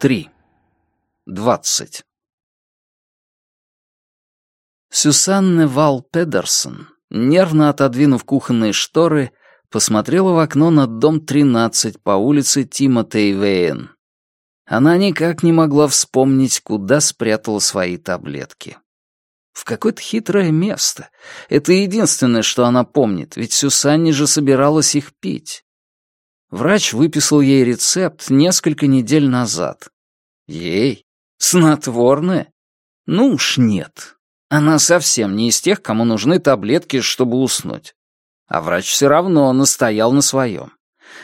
3. 20. Сюсанне Вал Педерсон, нервно отодвинув кухонные шторы, посмотрела в окно на дом 13 по улице Тимотей Вейн. Она никак не могла вспомнить, куда спрятала свои таблетки. В какое-то хитрое место. Это единственное, что она помнит, ведь Сюсанне же собиралась их пить. Врач выписал ей рецепт несколько недель назад. Ей? Снотворное? Ну уж нет. Она совсем не из тех, кому нужны таблетки, чтобы уснуть. А врач все равно настоял на своем.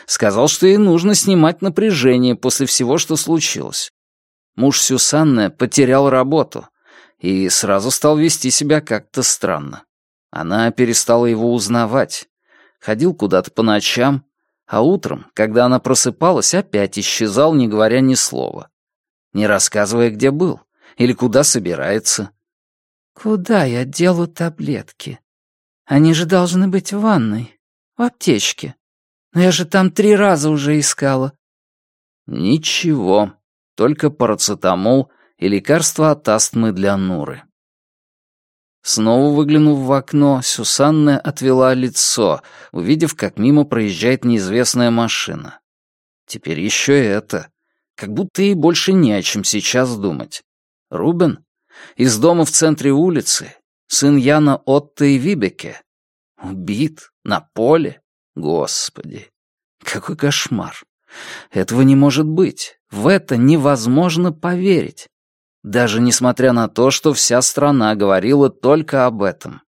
Сказал, что ей нужно снимать напряжение после всего, что случилось. Муж Сюсанны потерял работу и сразу стал вести себя как-то странно. Она перестала его узнавать. Ходил куда-то по ночам, а утром, когда она просыпалась, опять исчезал, не говоря ни слова. Не рассказывая, где был или куда собирается. «Куда я делаю таблетки? Они же должны быть в ванной, в аптечке. Но я же там три раза уже искала». «Ничего, только парацетамол и лекарство от астмы для Нуры». Снова выглянув в окно, Сюсанна отвела лицо, увидев, как мимо проезжает неизвестная машина. Теперь еще это. Как будто ей больше не о чем сейчас думать. Рубен? Из дома в центре улицы? Сын Яна Отто и Вибеке? Убит? На поле? Господи! Какой кошмар! Этого не может быть. В это невозможно поверить даже несмотря на то, что вся страна говорила только об этом.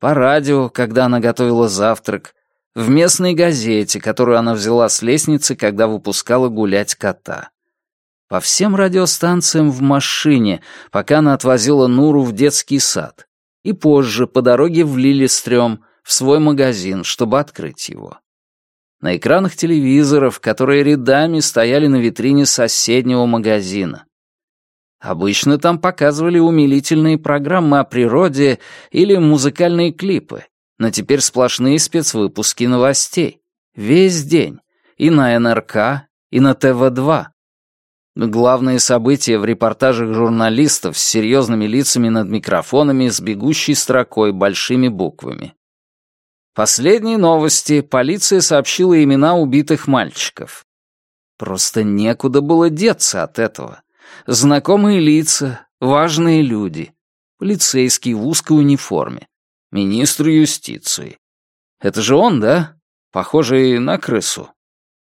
По радио, когда она готовила завтрак, в местной газете, которую она взяла с лестницы, когда выпускала гулять кота. По всем радиостанциям в машине, пока она отвозила Нуру в детский сад. И позже, по дороге в Лилистрём, в свой магазин, чтобы открыть его. На экранах телевизоров, которые рядами стояли на витрине соседнего магазина. Обычно там показывали умилительные программы о природе или музыкальные клипы, но теперь сплошные спецвыпуски новостей. Весь день. И на НРК, и на ТВ-2. Главные события в репортажах журналистов с серьезными лицами над микрофонами с бегущей строкой большими буквами. Последние новости. Полиция сообщила имена убитых мальчиков. Просто некуда было деться от этого. Знакомые лица, важные люди. Полицейский в узкой униформе. Министр юстиции. Это же он, да? Похожий на крысу.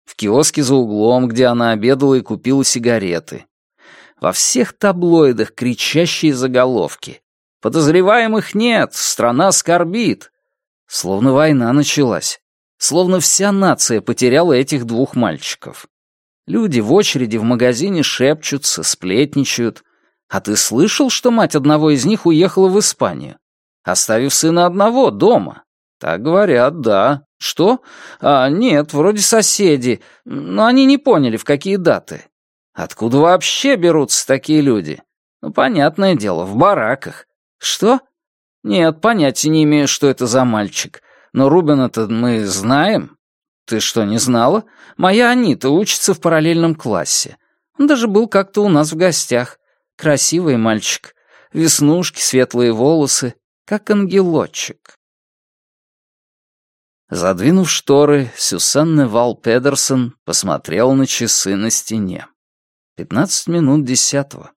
В киоске за углом, где она обедала и купила сигареты. Во всех таблоидах кричащие заголовки. Подозреваемых нет, страна скорбит. Словно война началась. Словно вся нация потеряла этих двух мальчиков. Люди в очереди в магазине шепчутся, сплетничают. А ты слышал, что мать одного из них уехала в Испанию? Оставив сына одного дома. Так говорят, да. Что? А, нет, вроде соседи. Но они не поняли, в какие даты. Откуда вообще берутся такие люди? Ну, понятное дело, в бараках. Что? Нет, понятия не имею, что это за мальчик. Но Рубина-то мы знаем. «Ты что, не знала? Моя Анита учится в параллельном классе. Он даже был как-то у нас в гостях. Красивый мальчик. Веснушки, светлые волосы, как ангелочек». Задвинув шторы, Сюсанна Вал Педерсон посмотрела на часы на стене. Пятнадцать минут десятого.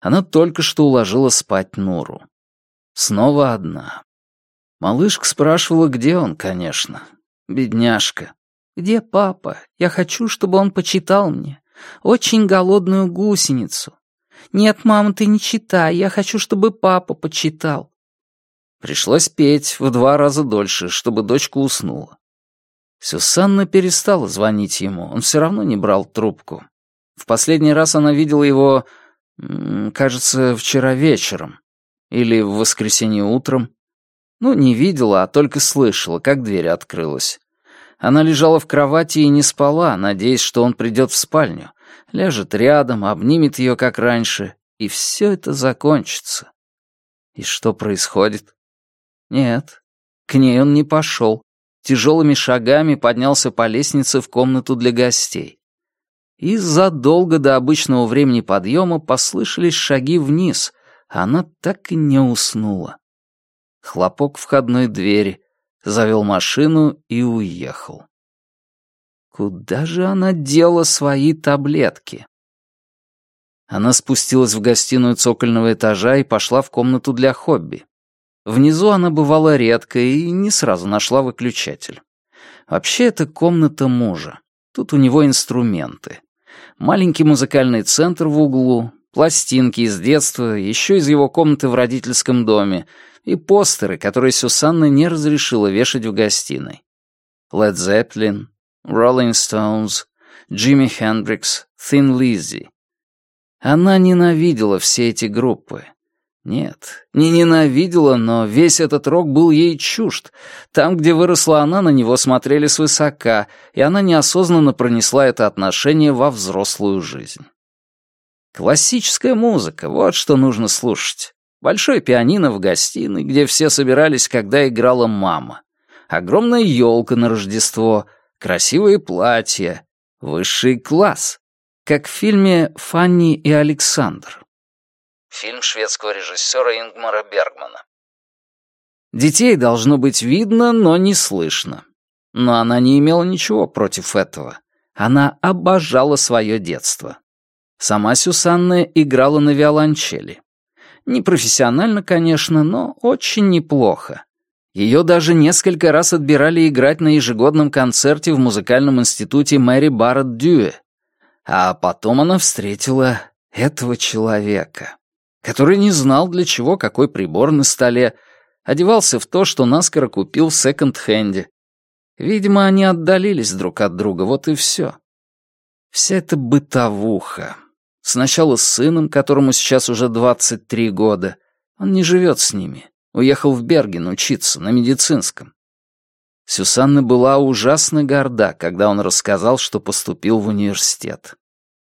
Она только что уложила спать Нуру. Снова одна. Малышка спрашивала, где он, конечно. Бедняжка. «Где папа? Я хочу, чтобы он почитал мне. Очень голодную гусеницу. Нет, мама, ты не читай. Я хочу, чтобы папа почитал». Пришлось петь в два раза дольше, чтобы дочка уснула. Сюсанна перестала звонить ему, он все равно не брал трубку. В последний раз она видела его, кажется, вчера вечером. Или в воскресенье утром. Ну, не видела, а только слышала, как дверь открылась. Она лежала в кровати и не спала, надеясь, что он придет в спальню. Ляжет рядом, обнимет ее, как раньше, и все это закончится. И что происходит? Нет, к ней он не пошел. Тяжелыми шагами поднялся по лестнице в комнату для гостей. И задолго до обычного времени подъема послышались шаги вниз, а она так и не уснула. Хлопок входной двери, завел машину и уехал. Куда же она дела свои таблетки? Она спустилась в гостиную цокольного этажа и пошла в комнату для хобби. Внизу она бывала редко и не сразу нашла выключатель. Вообще, это комната мужа. Тут у него инструменты. Маленький музыкальный центр в углу, пластинки из детства, еще из его комнаты в родительском доме, и постеры, которые Сюсанна не разрешила вешать в гостиной. Led Zeppelin, Rolling Stones, Джимми Хендрикс, Thin Lizzy. Она ненавидела все эти группы. Нет, не ненавидела, но весь этот рок был ей чужд. Там, где выросла она, на него смотрели свысока, и она неосознанно пронесла это отношение во взрослую жизнь. Классическая музыка — вот что нужно слушать. Большой пианино в гостиной, где все собирались, когда играла мама. Огромная елка на Рождество, красивые платья, высший класс. Как в фильме «Фанни и Александр». Фильм шведского режиссера Ингмара Бергмана. Детей должно быть видно, но не слышно. Но она не имела ничего против этого. Она обожала свое детство. Сама Сюсанна играла на виолончели. Не профессионально, конечно, но очень неплохо. Ее даже несколько раз отбирали играть на ежегодном концерте в музыкальном институте Мэри Барретт Дьюэ. А потом она встретила этого человека, который не знал, для чего какой прибор на столе, одевался в то, что наскоро купил в секонд-хенде. Видимо, они отдалились друг от друга, вот и все. Вся эта бытовуха, Сначала с сыном, которому сейчас уже 23 года. Он не живет с ними. Уехал в Берген учиться, на медицинском. Сюсанна была ужасно горда, когда он рассказал, что поступил в университет.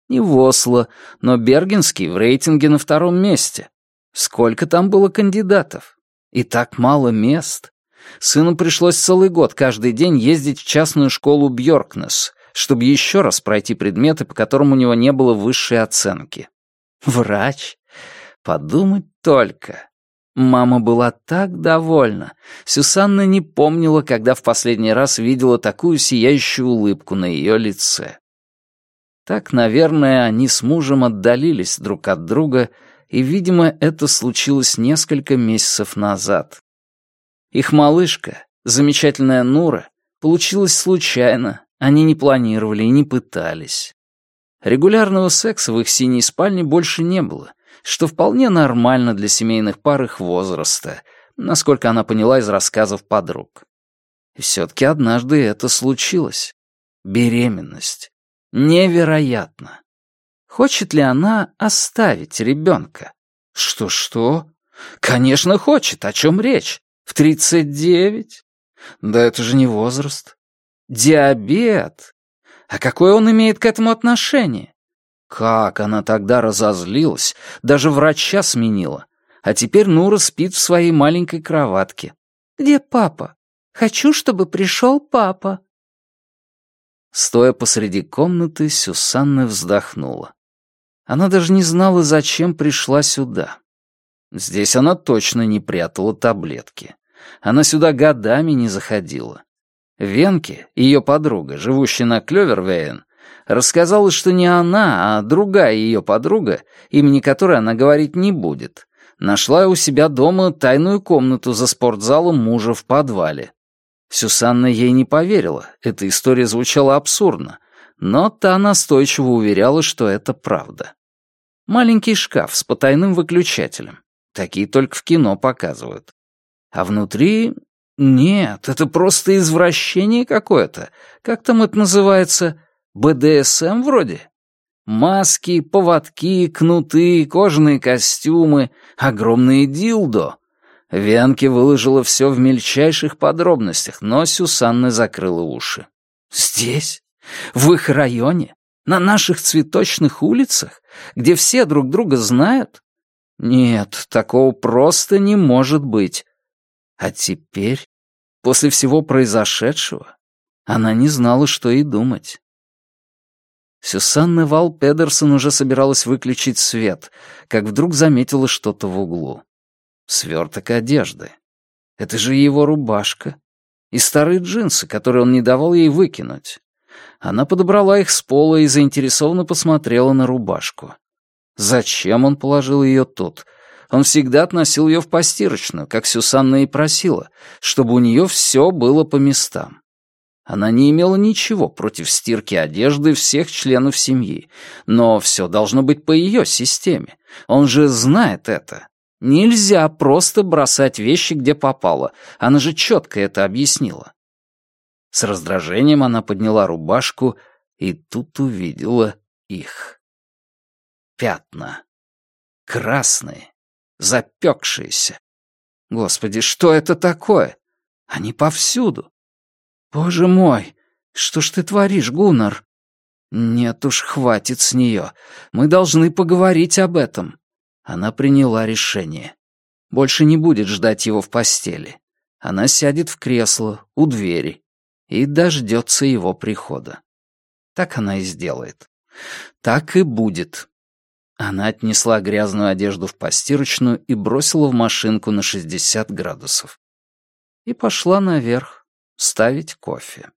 Не в Осло, но Бергенский в рейтинге на втором месте. Сколько там было кандидатов? И так мало мест. Сыну пришлось целый год каждый день ездить в частную школу Бьоркнес, чтобы еще раз пройти предметы, по которым у него не было высшей оценки. Врач? Подумать только. Мама была так довольна. Сюсанна не помнила, когда в последний раз видела такую сияющую улыбку на ее лице. Так, наверное, они с мужем отдалились друг от друга, и, видимо, это случилось несколько месяцев назад. Их малышка, замечательная Нура, получилась случайно, они не планировали и не пытались. Регулярного секса в их синей спальне больше не было, что вполне нормально для семейных пар их возраста, насколько она поняла из рассказов подруг. Все-таки однажды это случилось. Беременность. Невероятно. Хочет ли она оставить ребенка? Что-что? Конечно, хочет. О чем речь? В тридцать девять? Да это же не возраст. Диабет. А какое он имеет к этому отношение? Как она тогда разозлилась, даже врача сменила. А теперь Нура спит в своей маленькой кроватке. «Где папа? Хочу, чтобы пришел папа». Стоя посреди комнаты, Сюсанна вздохнула. Она даже не знала, зачем пришла сюда. Здесь она точно не прятала таблетки. Она сюда годами не заходила. Венке, ее подруга, живущая на Клёвервейн, рассказала, что не она, а другая ее подруга, имени которой она говорить не будет, нашла у себя дома тайную комнату за спортзалом мужа в подвале. Сюсанна ей не поверила, эта история звучала абсурдно, но та настойчиво уверяла, что это правда. Маленький шкаф с потайным выключателем. Такие только в кино показывают. А внутри нет, это просто извращение какое-то. Как там это называется? БДСМ вроде? Маски, поводки, кнуты, кожаные костюмы, огромные дилдо. Венке выложила все в мельчайших подробностях, но Сюсанна закрыла уши. «Здесь? В их районе? На наших цветочных улицах? Где все друг друга знают? Нет, такого просто не может быть. А теперь, после всего произошедшего, она не знала, что и думать. Сюсанна Вал Педерсон уже собиралась выключить свет, как вдруг заметила что-то в углу. Сверток одежды. Это же его рубашка. И старые джинсы, которые он не давал ей выкинуть. Она подобрала их с пола и заинтересованно посмотрела на рубашку. Зачем он положил ее тут? Он всегда относил ее в постирочную, как Сюсанна и просила, чтобы у нее все было по местам. Она не имела ничего против стирки одежды всех членов семьи, но все должно быть по ее системе. Он же знает это. Нельзя просто бросать вещи, где попало. Она же четко это объяснила. С раздражением она подняла рубашку и тут увидела их. Пятна. Красные. Запекшиеся. Господи, что это такое? Они повсюду. Боже мой, что ж ты творишь, Гуннар? Нет уж, хватит с нее. Мы должны поговорить об этом. Она приняла решение. Больше не будет ждать его в постели. Она сядет в кресло у двери и дождется его прихода. Так она и сделает. Так и будет. Она отнесла грязную одежду в постирочную и бросила в машинку на 60 градусов. И пошла наверх ставить кофе.